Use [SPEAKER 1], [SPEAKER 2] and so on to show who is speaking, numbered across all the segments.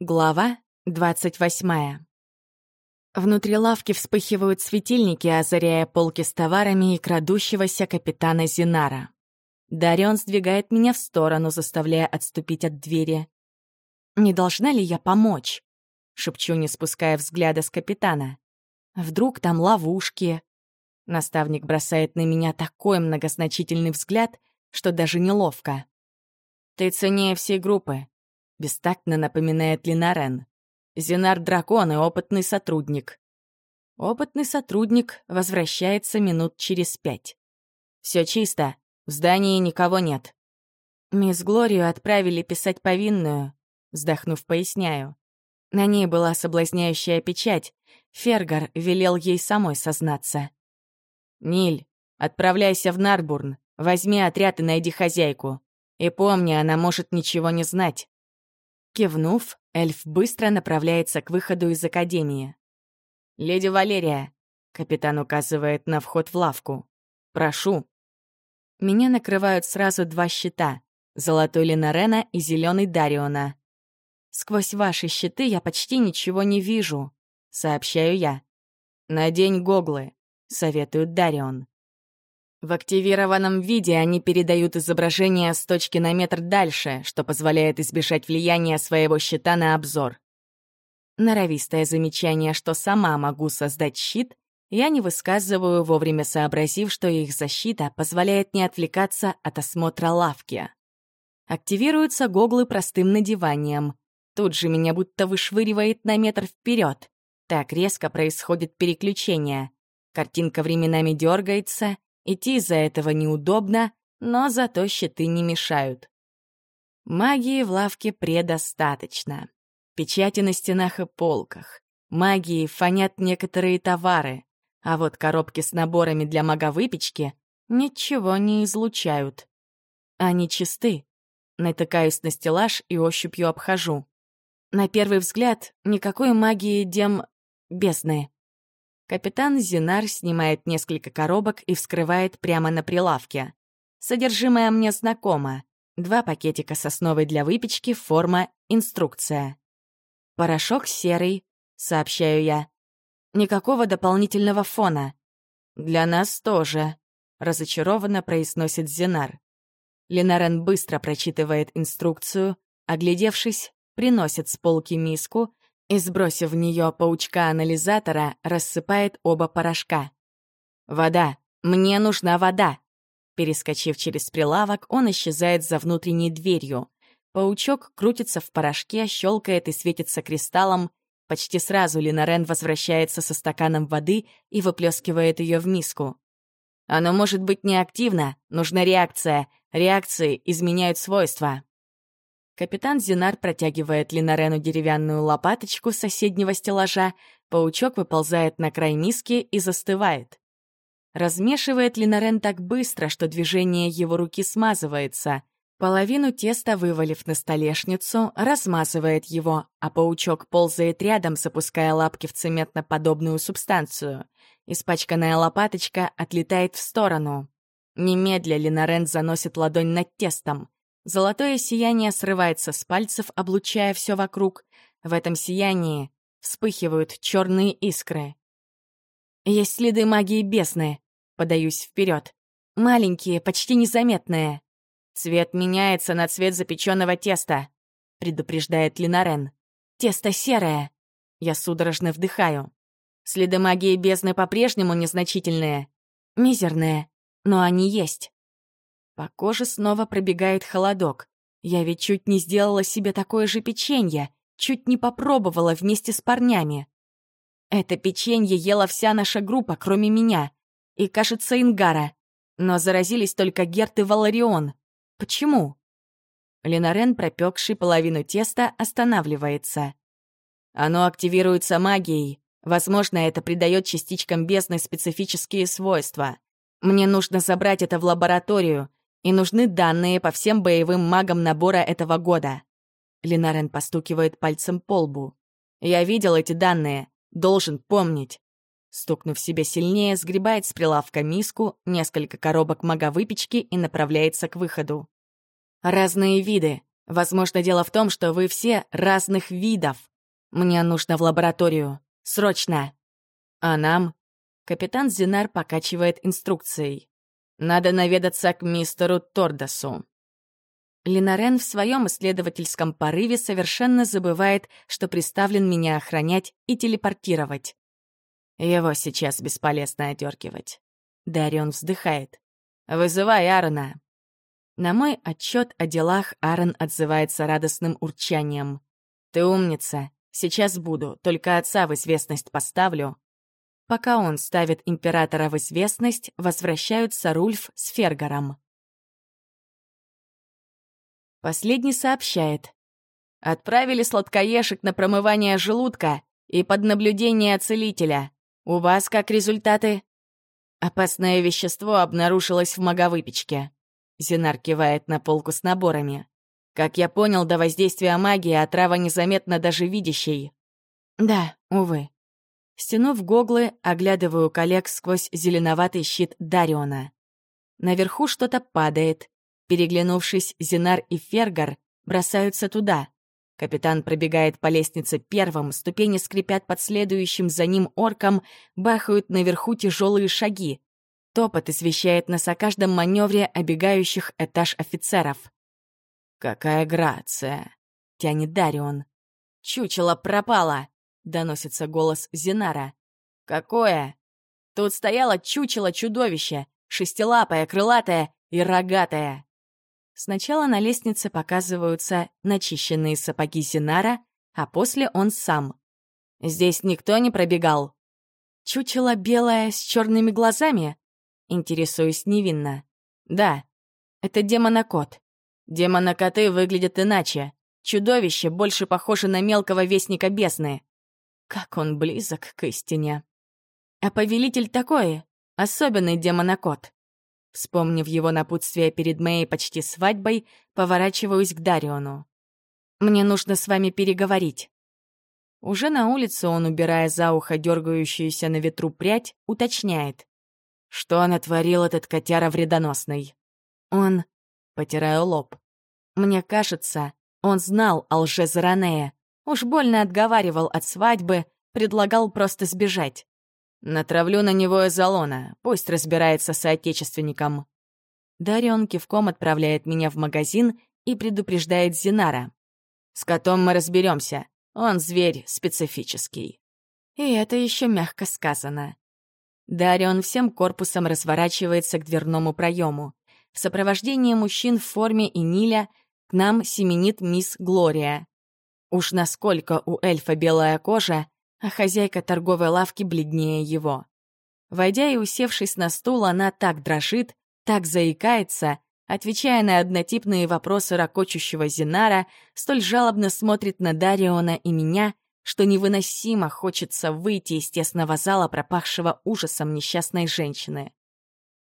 [SPEAKER 1] Глава двадцать восьмая. Внутри лавки вспыхивают светильники, озаряя полки с товарами и крадущегося капитана Зинара. Дарион сдвигает меня в сторону, заставляя отступить от двери. «Не должна ли я помочь?» — шепчу, не спуская взгляда с капитана. «Вдруг там ловушки?» Наставник бросает на меня такой многозначительный взгляд, что даже неловко. «Ты ценнее всей группы», — бестактно напоминает Линарен. «Зинар Дракон и опытный сотрудник». Опытный сотрудник возвращается минут через пять. Все чисто, в здании никого нет. Мисс Глорию отправили писать повинную, вздохнув, поясняю. На ней была соблазняющая печать. Фергар велел ей самой сознаться. «Ниль, отправляйся в Нарбурн, возьми отряд и найди хозяйку. И помни, она может ничего не знать. Кивнув, эльф быстро направляется к выходу из академии. «Леди Валерия», — капитан указывает на вход в лавку, — «прошу». Меня накрывают сразу два щита — золотой Ленарена и зеленый Дариона. «Сквозь ваши щиты я почти ничего не вижу», — сообщаю я. «Надень гоглы», — советует Дарион. В активированном виде они передают изображение с точки на метр дальше, что позволяет избежать влияния своего щита на обзор. Норовистое замечание, что сама могу создать щит, я не высказываю, вовремя сообразив, что их защита позволяет не отвлекаться от осмотра лавки. Активируются гоглы простым надеванием. Тут же меня будто вышвыривает на метр вперед. Так резко происходит переключение. Картинка временами дергается, Идти из-за этого неудобно, но зато щиты не мешают. Магии в лавке предостаточно. Печати на стенах и полках. Магии фонят некоторые товары, а вот коробки с наборами для маговыпечки ничего не излучают. Они чисты. Натыкаюсь на стеллаж и ощупью обхожу. На первый взгляд, никакой магии дем... бездны. Капитан Зинар снимает несколько коробок и вскрывает прямо на прилавке. Содержимое мне знакомо. Два пакетика сосновой для выпечки, форма, инструкция. Порошок серый, сообщаю я. Никакого дополнительного фона. Для нас тоже, разочарованно произносит Зинар. Ленарен быстро прочитывает инструкцию, оглядевшись, приносит с полки миску и, сбросив в нее паучка-анализатора, рассыпает оба порошка. «Вода! Мне нужна вода!» Перескочив через прилавок, он исчезает за внутренней дверью. Паучок крутится в порошке, щелкает и светится кристаллом. Почти сразу Линарен возвращается со стаканом воды и выплескивает ее в миску. «Оно может быть неактивно, нужна реакция. Реакции изменяют свойства». Капитан Зинар протягивает Линарену деревянную лопаточку с соседнего стеллажа, паучок выползает на край миски и застывает. Размешивает Линарен так быстро, что движение его руки смазывается. Половину теста, вывалив на столешницу, размазывает его, а паучок ползает рядом, запуская лапки в цементно-подобную субстанцию. Испачканная лопаточка отлетает в сторону. Немедля Линарен заносит ладонь над тестом. Золотое сияние срывается с пальцев, облучая все вокруг. В этом сиянии вспыхивают черные искры. Есть следы магии бесны. Подаюсь вперед. Маленькие, почти незаметные. Цвет меняется на цвет запеченного теста, предупреждает Линарен. Тесто серое. Я судорожно вдыхаю. Следы магии бездны по-прежнему незначительные. Мизерные, но они есть. По коже снова пробегает холодок. Я ведь чуть не сделала себе такое же печенье, чуть не попробовала вместе с парнями. Это печенье ела вся наша группа, кроме меня. И, кажется, Ингара. Но заразились только Герт и Валарион. Почему? Ленарен, пропекший половину теста, останавливается. Оно активируется магией. Возможно, это придает частичкам бездны специфические свойства. Мне нужно забрать это в лабораторию, и нужны данные по всем боевым магам набора этого года. Ленарен постукивает пальцем по лбу. Я видел эти данные, должен помнить. Стукнув себе сильнее, сгребает с прилавка миску, несколько коробок мага выпечки и направляется к выходу. Разные виды. Возможно, дело в том, что вы все разных видов. Мне нужно в лабораторию. Срочно. А нам? Капитан Зинар покачивает инструкцией. Надо наведаться к мистеру Тордосу. Линарен в своем исследовательском порыве совершенно забывает, что приставлен меня охранять и телепортировать. Его сейчас бесполезно одергивать. Дарион вздыхает. «Вызывай Аарона!» На мой отчет о делах Аарон отзывается радостным урчанием. «Ты умница. Сейчас буду, только отца в известность поставлю». Пока он ставит императора в известность, возвращаются Рульф с Фергаром. Последний сообщает. «Отправили сладкоежек на промывание желудка и под наблюдение целителя. У вас как результаты?» «Опасное вещество обнаружилось в маговыпечке». Зинар кивает на полку с наборами. «Как я понял, до воздействия магии отрава незаметна даже видящей». «Да, увы». Стянув гоглы, оглядываю коллег сквозь зеленоватый щит Дариона. Наверху что-то падает, Переглянувшись, Зинар и Фергар бросаются туда. Капитан пробегает по лестнице первым, ступени скрипят под следующим за ним орком, бахают наверху тяжелые шаги. Топот извещает нас о каждом маневре обегающих этаж офицеров. «Какая грация!» — тянет Дарион. «Чучело пропало!» — доносится голос Зинара. «Какое?» «Тут стояло чучело-чудовище, шестилапое, крылатое и рогатое!» Сначала на лестнице показываются начищенные сапоги Зинара, а после он сам. Здесь никто не пробегал. Чучело белое с черными глазами? Интересуюсь невинно. Да, это демонокот. Демонокоты выглядят иначе. Чудовище больше похоже на мелкого вестника бесны. Как он близок к истине. А повелитель такой, особенный демонокот. Вспомнив его напутствие перед моей почти свадьбой, поворачиваюсь к Дариону. «Мне нужно с вами переговорить». Уже на улице он, убирая за ухо дергающуюся на ветру прядь, уточняет. «Что натворил этот котяра вредоносный?» «Он...» — потираю лоб. «Мне кажется, он знал о лже Заранея. Уж больно отговаривал от свадьбы, предлагал просто сбежать. Натравлю на него эзолона, пусть разбирается с соотечественником. Дарион кивком отправляет меня в магазин и предупреждает Зинара. С котом мы разберемся. Он зверь специфический. И это еще мягко сказано. Дарион всем корпусом разворачивается к дверному проему. В сопровождении мужчин в форме и Ниля к нам семенит мисс Глория. Уж насколько у эльфа белая кожа, а хозяйка торговой лавки бледнее его. Войдя и усевшись на стул, она так дрожит, так заикается, отвечая на однотипные вопросы ракочущего Зинара, столь жалобно смотрит на Дариона и меня, что невыносимо хочется выйти из тесного зала, пропахшего ужасом несчастной женщины.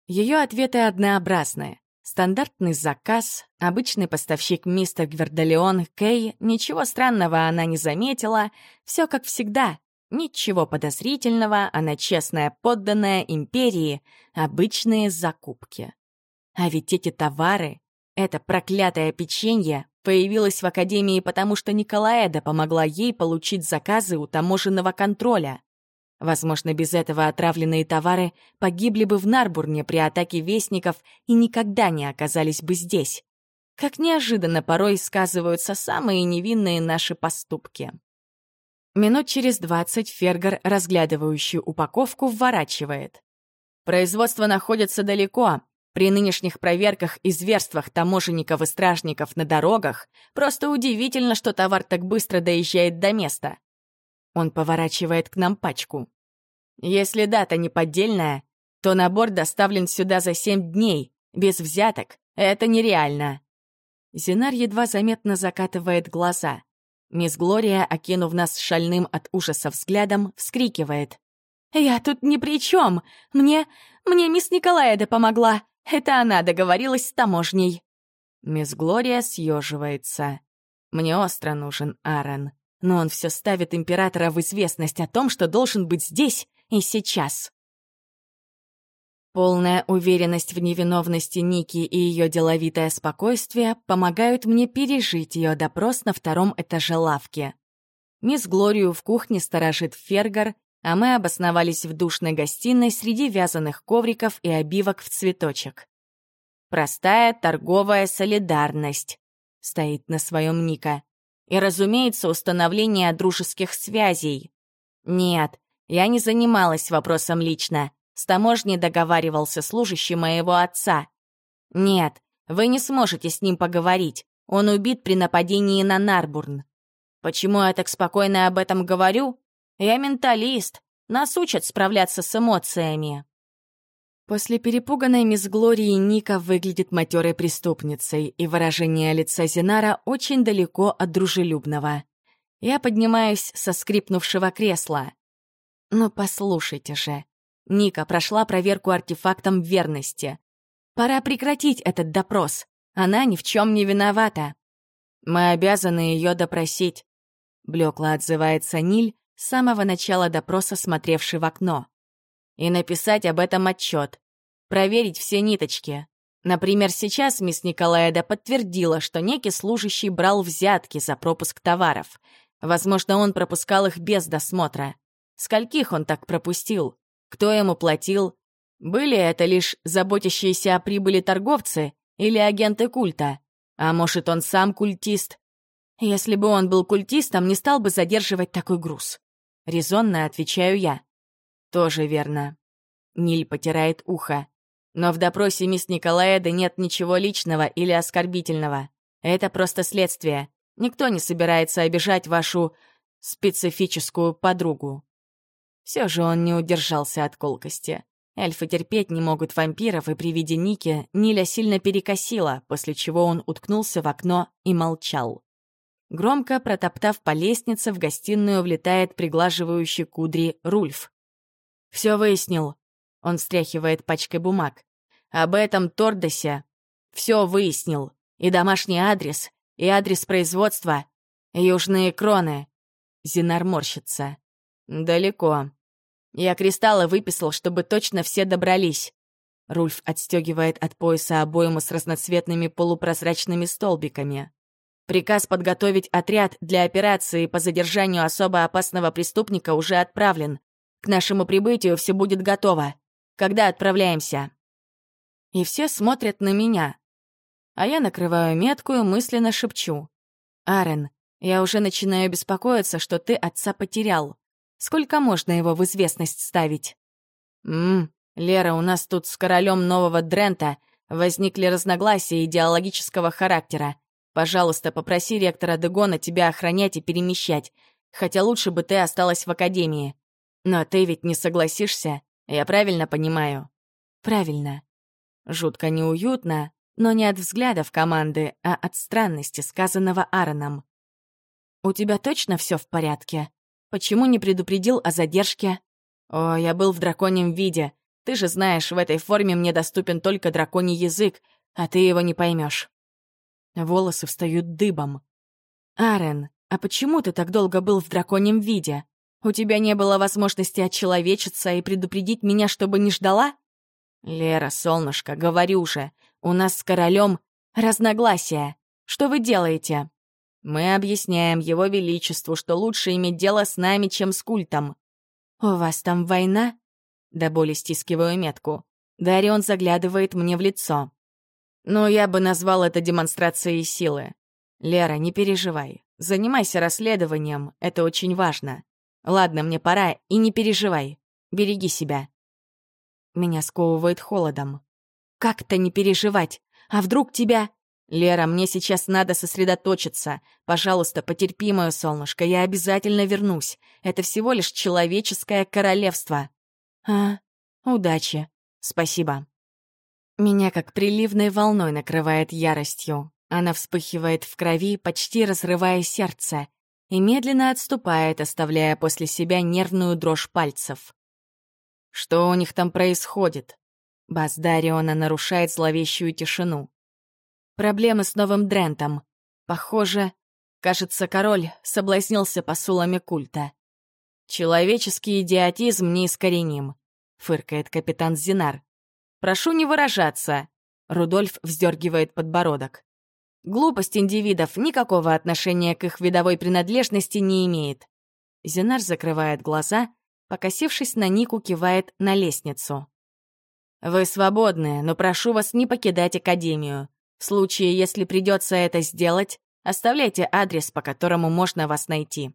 [SPEAKER 1] Ее ответы однообразны. Стандартный заказ, обычный поставщик мистер Гвердалеон Кей, ничего странного она не заметила, все как всегда, Ничего подозрительного, она честная подданная империи, обычные закупки. А ведь эти товары, это проклятое печенье, появилось в Академии потому, что Николаэда помогла ей получить заказы у таможенного контроля. Возможно, без этого отравленные товары погибли бы в Нарбурне при атаке вестников и никогда не оказались бы здесь. Как неожиданно порой сказываются самые невинные наши поступки. Минут через двадцать Фергар, разглядывающий упаковку, вворачивает. Производство находится далеко. При нынешних проверках и зверствах таможенников и стражников на дорогах просто удивительно, что товар так быстро доезжает до места. Он поворачивает к нам пачку. Если дата не поддельная, то набор доставлен сюда за семь дней, без взяток. Это нереально. Зинар едва заметно закатывает глаза. Мисс Глория, окинув нас шальным от ужаса взглядом, вскрикивает. «Я тут ни при чем! Мне... мне мисс Николаеда помогла! Это она договорилась с таможней!» Мисс Глория съеживается. «Мне остро нужен Аарон, но он все ставит императора в известность о том, что должен быть здесь и сейчас». Полная уверенность в невиновности Ники и ее деловитое спокойствие помогают мне пережить ее допрос на втором этаже лавки. Мисс Глорию в кухне сторожит Фергар, а мы обосновались в душной гостиной среди вязаных ковриков и обивок в цветочек. «Простая торговая солидарность», — стоит на своем Ника. «И, разумеется, установление дружеских связей. Нет, я не занималась вопросом лично. С таможней договаривался служащий моего отца. Нет, вы не сможете с ним поговорить. Он убит при нападении на Нарбурн. Почему я так спокойно об этом говорю? Я менталист. Нас учат справляться с эмоциями. После перепуганной мисс Глории Ника выглядит матерой преступницей, и выражение лица Зинара очень далеко от дружелюбного. Я поднимаюсь со скрипнувшего кресла. «Ну, послушайте же, Ника прошла проверку артефактом верности. Пора прекратить этот допрос. Она ни в чем не виновата. Мы обязаны ее допросить. Блекло отзывается Ниль, с самого начала допроса смотревший в окно. И написать об этом отчет. Проверить все ниточки. Например, сейчас мисс Николаеда подтвердила, что некий служащий брал взятки за пропуск товаров. Возможно, он пропускал их без досмотра. Скольких он так пропустил? Кто ему платил? Были это лишь заботящиеся о прибыли торговцы или агенты культа? А может, он сам культист? Если бы он был культистом, не стал бы задерживать такой груз. Резонно отвечаю я. Тоже верно. Ниль потирает ухо. Но в допросе мисс Николаэда нет ничего личного или оскорбительного. Это просто следствие. Никто не собирается обижать вашу специфическую подругу. Все же он не удержался от колкости. Эльфы терпеть не могут вампиров, и при виде Ники Ниля сильно перекосила, после чего он уткнулся в окно и молчал. Громко протоптав по лестнице, в гостиную влетает приглаживающий кудри Рульф. «Все выяснил», — он встряхивает пачкой бумаг. «Об этом Тордосе все выяснил. И домашний адрес, и адрес производства, и южные кроны». Зинар морщится. «Далеко. Я кристаллы выписал, чтобы точно все добрались». Рульф отстегивает от пояса обойму с разноцветными полупрозрачными столбиками. Приказ подготовить отряд для операции по задержанию особо опасного преступника уже отправлен. К нашему прибытию все будет готово. Когда отправляемся? И все смотрят на меня. А я накрываю метку и мысленно шепчу. «Арен, я уже начинаю беспокоиться, что ты отца потерял. Сколько можно его в известность ставить? Ммм, Лера, у нас тут с королем нового Дрента возникли разногласия идеологического характера. Пожалуйста, попроси ректора Дегона тебя охранять и перемещать, хотя лучше бы ты осталась в академии. Но ты ведь не согласишься, я правильно понимаю? Правильно. Жутко неуютно, но не от взглядов команды, а от странности, сказанного Аароном. «У тебя точно все в порядке?» Почему не предупредил о задержке? О, я был в драконьем виде. Ты же знаешь, в этой форме мне доступен только драконий язык, а ты его не поймешь. Волосы встают дыбом. Арен, а почему ты так долго был в драконьем виде? У тебя не было возможности отчеловечиться и предупредить меня, чтобы не ждала? Лера, солнышко, говорю же, у нас с королем разногласия. Что вы делаете? Мы объясняем его величеству, что лучше иметь дело с нами, чем с культом. «У вас там война?» До боли стискиваю метку. Дарион заглядывает мне в лицо. «Ну, я бы назвал это демонстрацией силы. Лера, не переживай. Занимайся расследованием, это очень важно. Ладно, мне пора, и не переживай. Береги себя». Меня сковывает холодом. «Как-то не переживать? А вдруг тебя...» «Лера, мне сейчас надо сосредоточиться. Пожалуйста, потерпи, мое солнышко, я обязательно вернусь. Это всего лишь человеческое королевство». «А, удачи. Спасибо». Меня как приливной волной накрывает яростью. Она вспыхивает в крови, почти разрывая сердце, и медленно отступает, оставляя после себя нервную дрожь пальцев. «Что у них там происходит?» Бас Дариона нарушает зловещую тишину. Проблемы с новым Дрентом. Похоже, кажется, король соблазнился посулами культа. «Человеческий идиотизм неискореним», — фыркает капитан Зинар. Прошу не выражаться!» Рудольф вздергивает подбородок. Глупость индивидов никакого отношения к их видовой принадлежности не имеет. Зинар закрывает глаза, покосившись на Нику, кивает на лестницу. «Вы свободны, но прошу вас не покидать Академию. В случае, если придется это сделать, оставляйте адрес, по которому можно вас найти».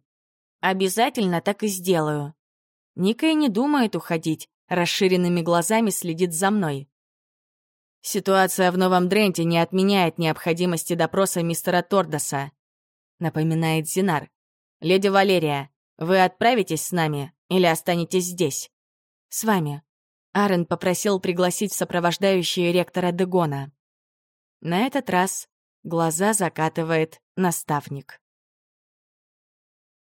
[SPEAKER 1] «Обязательно так и сделаю». Ника и не думает уходить, расширенными глазами следит за мной. Ситуация в Новом Дренте не отменяет необходимости допроса мистера Тордоса, напоминает Зинар. Леди Валерия, вы отправитесь с нами или останетесь здесь? С вами. Арен попросил пригласить в сопровождающие ректора Дегона. На этот раз глаза закатывает наставник.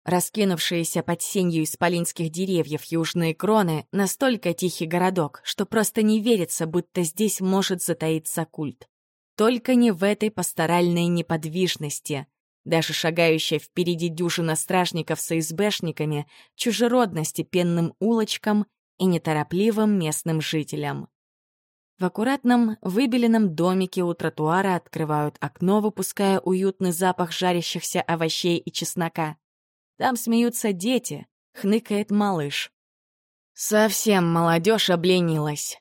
[SPEAKER 1] Раскинувшиеся под сенью исполинских деревьев южные кроны — настолько тихий городок, что просто не верится, будто здесь может затаиться культ. Только не в этой пасторальной неподвижности. Даже шагающая впереди дюжина стражников с ИСБшниками чужеродно степенным улочкам и неторопливым местным жителям. В аккуратном, выбеленном домике у тротуара открывают окно, выпуская уютный запах жарящихся овощей и чеснока. Там смеются дети, хныкает малыш. Совсем молодежь обленилась.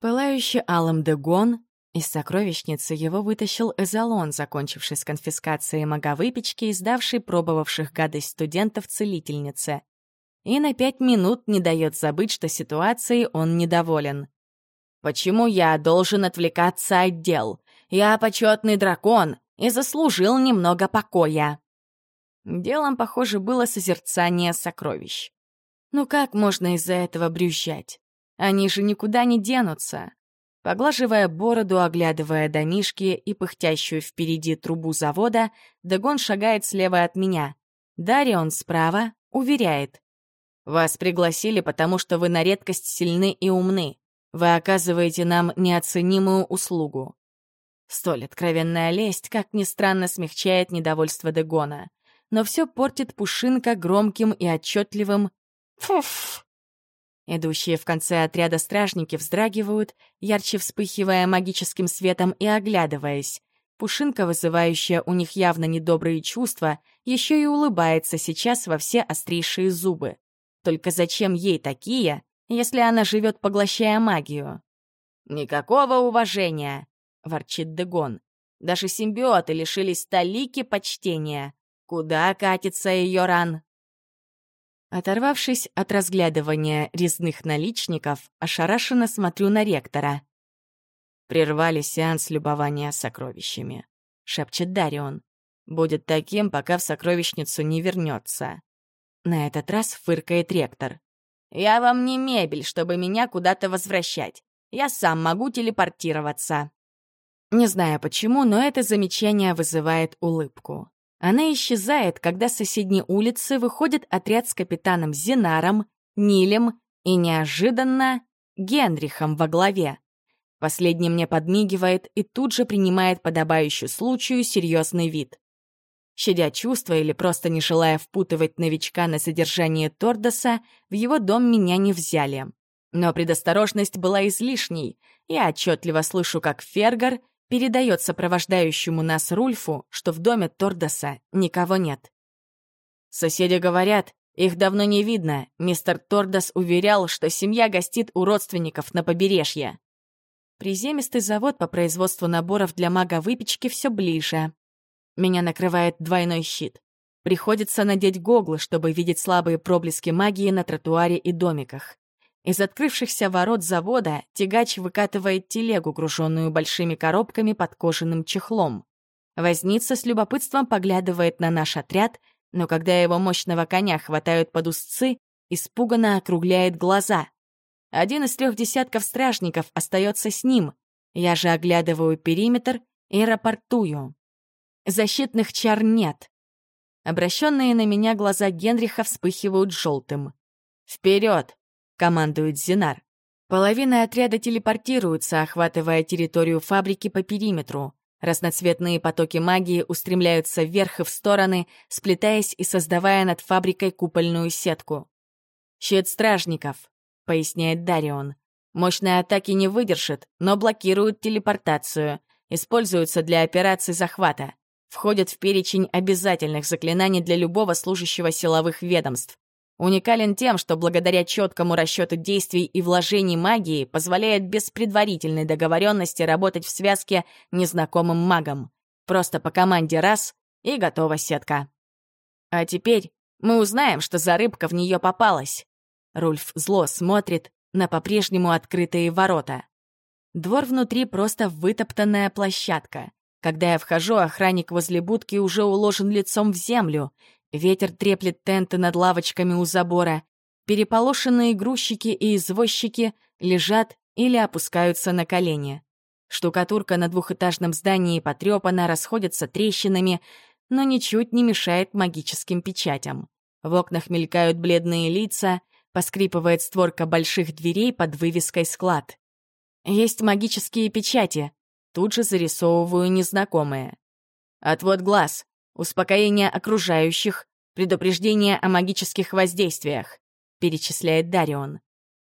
[SPEAKER 1] Пылающий алым дегон, из сокровищницы его вытащил эзолон, закончивший с конфискацией маговыпечки и сдавший пробовавших гадость студентов целительнице. И на пять минут не дает забыть, что ситуацией он недоволен. «Почему я должен отвлекаться от дел? Я почетный дракон и заслужил немного покоя». Делом, похоже, было созерцание сокровищ. Ну как можно из-за этого брюзжать? Они же никуда не денутся. Поглаживая бороду, оглядывая домишки и пыхтящую впереди трубу завода, Дагон шагает слева от меня. Дарион справа уверяет. «Вас пригласили, потому что вы на редкость сильны и умны. Вы оказываете нам неоценимую услугу». Столь откровенная лесть, как ни странно, смягчает недовольство Дегона но все портит Пушинка громким и отчетливым «фуф». Идущие в конце отряда стражники вздрагивают, ярче вспыхивая магическим светом и оглядываясь. Пушинка, вызывающая у них явно недобрые чувства, еще и улыбается сейчас во все острейшие зубы. Только зачем ей такие, если она живет, поглощая магию? «Никакого уважения!» — ворчит Дегон. «Даже симбиоты лишились талики почтения. Куда катится ее ран? Оторвавшись от разглядывания резных наличников, ошарашенно смотрю на ректора. Прервали сеанс любования сокровищами. Шепчет Дарион. Будет таким, пока в сокровищницу не вернется. На этот раз фыркает ректор. «Я вам не мебель, чтобы меня куда-то возвращать. Я сам могу телепортироваться». Не знаю почему, но это замечание вызывает улыбку. Она исчезает, когда с соседней улицы выходит отряд с капитаном Зинаром, Нилем и, неожиданно, Генрихом во главе. Последний мне подмигивает и тут же принимает подобающий случаю серьезный вид. Щадя чувства или просто не желая впутывать новичка на содержание Тордоса, в его дом меня не взяли. Но предосторожность была излишней. Я отчетливо слышу, как Фергар — передает сопровождающему нас Рульфу, что в доме Тордоса никого нет. Соседи говорят, их давно не видно. Мистер Тордос уверял, что семья гостит у родственников на побережье. Приземистый завод по производству наборов для мага-выпечки все ближе. Меня накрывает двойной щит. Приходится надеть гоглы, чтобы видеть слабые проблески магии на тротуаре и домиках. Из открывшихся ворот завода тягач выкатывает телегу, груженную большими коробками под кожаным чехлом. Возница с любопытством поглядывает на наш отряд, но когда его мощного коня хватают под узцы, испуганно округляет глаза. Один из трех десятков стражников остается с ним. Я же оглядываю периметр и рапортую. Защитных чар нет. Обращенные на меня глаза Генриха вспыхивают желтым. «Вперед!» Командует Зинар. Половина отряда телепортируется, охватывая территорию фабрики по периметру. Разноцветные потоки магии устремляются вверх и в стороны, сплетаясь и создавая над фабрикой купольную сетку. «Щит стражников», — поясняет Дарион. Мощные атаки не выдержат, но блокируют телепортацию. Используются для операций захвата. Входят в перечень обязательных заклинаний для любого служащего силовых ведомств. Уникален тем, что благодаря четкому расчету действий и вложений магии позволяет без предварительной договоренности работать в связке незнакомым магом. Просто по команде раз — и готова сетка. А теперь мы узнаем, что за рыбка в нее попалась. Рульф зло смотрит на по-прежнему открытые ворота. Двор внутри просто вытоптанная площадка. Когда я вхожу, охранник возле будки уже уложен лицом в землю. Ветер треплет тенты над лавочками у забора. Переполошенные грузчики и извозчики лежат или опускаются на колени. Штукатурка на двухэтажном здании потрепана, расходится трещинами, но ничуть не мешает магическим печатям. В окнах мелькают бледные лица, поскрипывает створка больших дверей под вывеской «Склад». Есть магические печати, тут же зарисовываю незнакомые. Отвод глаз, успокоение окружающих, предупреждение о магических воздействиях, перечисляет Дарион.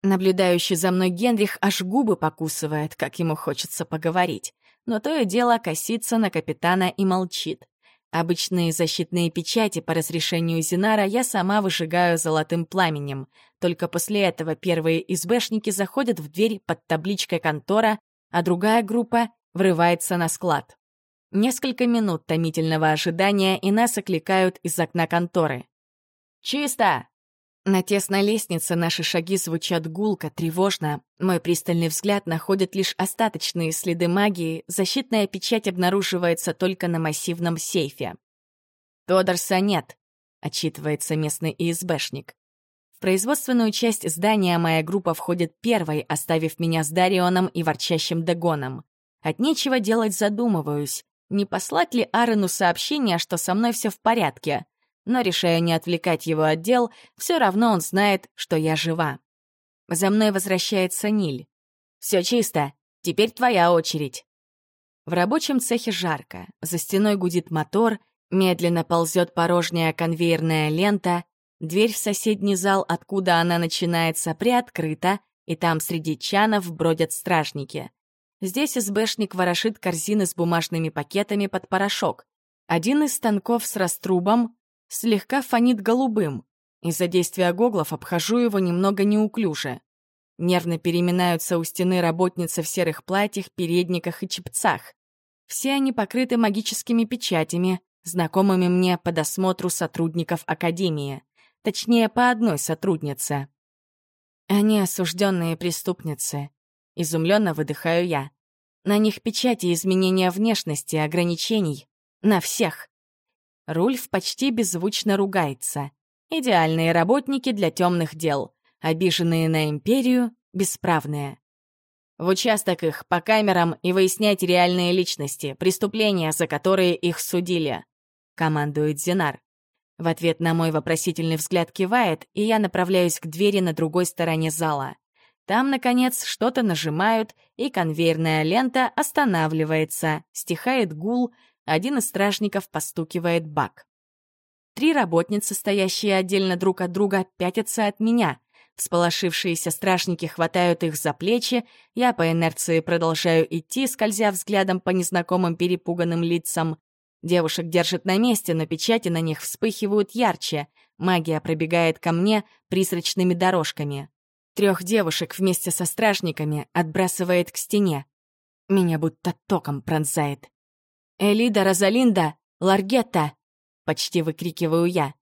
[SPEAKER 1] Наблюдающий за мной Генрих аж губы покусывает, как ему хочется поговорить, но то и дело косится на капитана и молчит. Обычные защитные печати по разрешению Зинара я сама выжигаю золотым пламенем. Только после этого первые избэшники заходят в дверь под табличкой «Контора», а другая группа врывается на склад. Несколько минут томительного ожидания, и нас окликают из окна конторы. «Чисто!» На тесной лестнице наши шаги звучат гулко, тревожно. Мой пристальный взгляд находит лишь остаточные следы магии, защитная печать обнаруживается только на массивном сейфе. «Тодорса нет», — отчитывается местный ИСБшник. В производственную часть здания моя группа входит первой, оставив меня с Дарионом и ворчащим Дегоном. От нечего делать задумываюсь, не послать ли Арену сообщение, что со мной все в порядке — но решаю не отвлекать его от дел, все равно он знает, что я жива. За мной возвращается Ниль. Все чисто, теперь твоя очередь. В рабочем цехе жарко, за стеной гудит мотор, медленно ползет порожняя конвейерная лента, дверь в соседний зал, откуда она начинается, приоткрыта, и там среди чанов бродят стражники. Здесь СБшник ворошит корзины с бумажными пакетами под порошок. Один из станков с раструбом слегка фонит голубым. Из-за действия гоглов обхожу его немного неуклюже. Нервно переминаются у стены работницы в серых платьях, передниках и чепцах. Все они покрыты магическими печатями, знакомыми мне по досмотру сотрудников Академии. Точнее, по одной сотруднице. Они осужденные преступницы. Изумленно выдыхаю я. На них печати изменения внешности, ограничений. На всех. Рульф почти беззвучно ругается. Идеальные работники для темных дел. Обиженные на империю, бесправные. В участок их по камерам и выяснять реальные личности, преступления, за которые их судили. Командует Зинар. В ответ на мой вопросительный взгляд кивает, и я направляюсь к двери на другой стороне зала. Там, наконец, что-то нажимают, и конвейерная лента останавливается, стихает гул, один из стражников постукивает бак. Три работницы, стоящие отдельно друг от друга, пятятся от меня. Всполошившиеся стражники хватают их за плечи, я по инерции продолжаю идти, скользя взглядом по незнакомым перепуганным лицам. Девушек держат на месте, но печати на них вспыхивают ярче. Магия пробегает ко мне призрачными дорожками. Трех девушек вместе со стражниками отбрасывает к стене. Меня будто током пронзает. «Элида, Розалинда, Ларгетта!» — почти выкрикиваю я.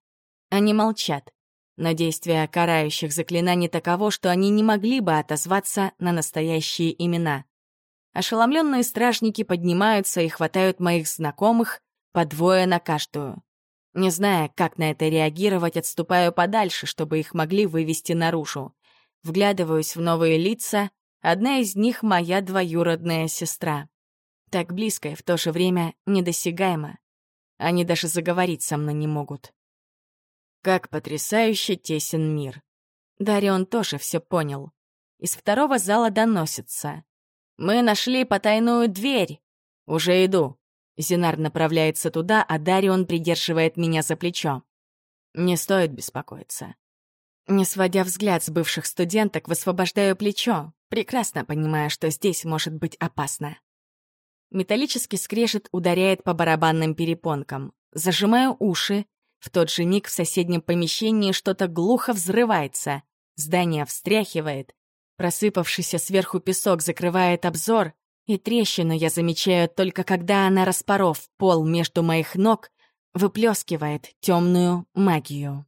[SPEAKER 1] Они молчат. Но действие карающих заклинаний таково, что они не могли бы отозваться на настоящие имена. Ошеломленные стражники поднимаются и хватают моих знакомых по двое на каждую. Не зная, как на это реагировать, отступаю подальше, чтобы их могли вывести наружу. Вглядываюсь в новые лица, одна из них — моя двоюродная сестра так близко и в то же время недосягаемо. Они даже заговорить со мной не могут. Как потрясающе тесен мир. Дарион тоже все понял. Из второго зала доносится. «Мы нашли потайную дверь!» «Уже иду!» Зинар направляется туда, а Дарион придерживает меня за плечо. Не стоит беспокоиться. Не сводя взгляд с бывших студенток, высвобождаю плечо. прекрасно понимая, что здесь может быть опасно. Металлический скрежет ударяет по барабанным перепонкам. Зажимаю уши. В тот же миг в соседнем помещении что-то глухо взрывается. Здание встряхивает. Просыпавшийся сверху песок закрывает обзор, и трещину я замечаю только когда она, распоров пол между моих ног, выплескивает темную магию.